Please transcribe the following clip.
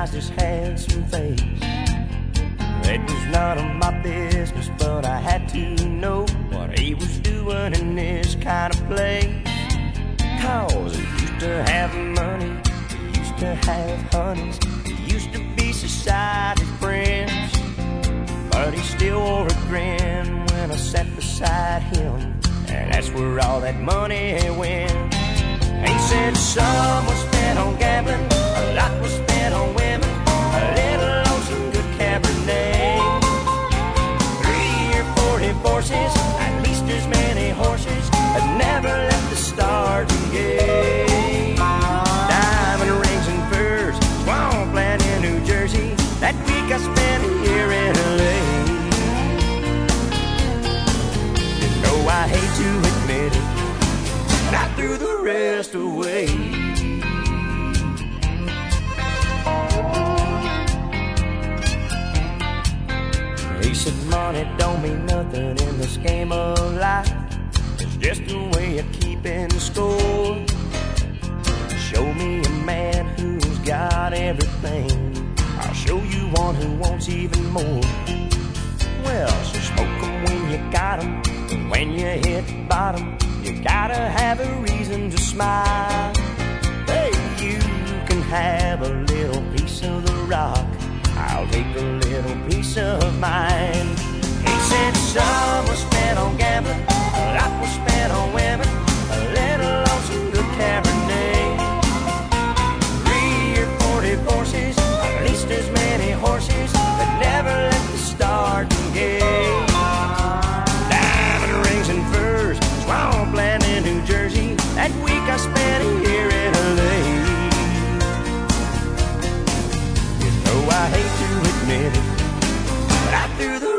disguised his handsome face. It was none of my business, but I had to know what he was doing in this kind of place. Cause he used to have money, he used to have honeys, he used to be society friends. But he still wore a grin when I sat beside him, and that's where all that money went. He said some I hate to admit it, but I threw the rest away. Said money don't mean nothing in this game of life. It's just a way of keeping score. Show me a man who's got everything. I'll show you one who wants even more. Well, so smoke 'em when you got 'em. And when you hit bottom, you gotta have a reason to smile. Hey, you can have a little piece of the rock. I'll take a little piece of mine. through the